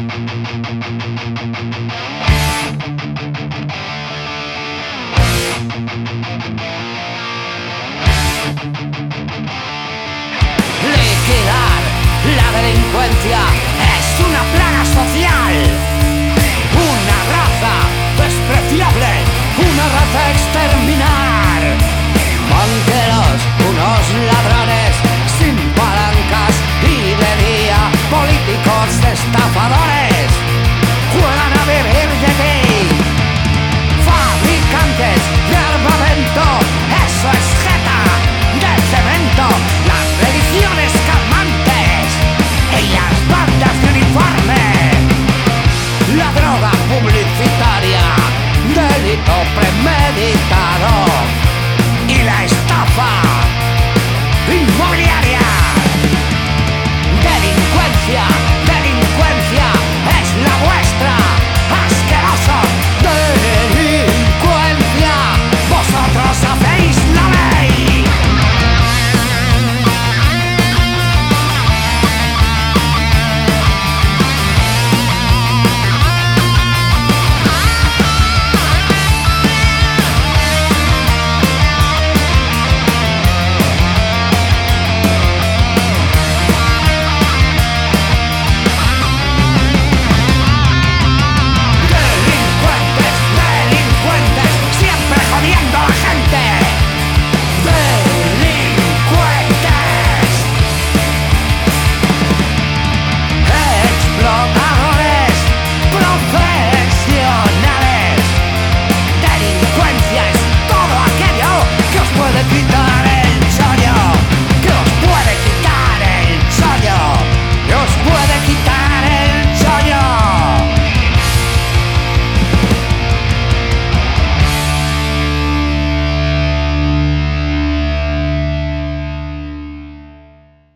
Thank you. Take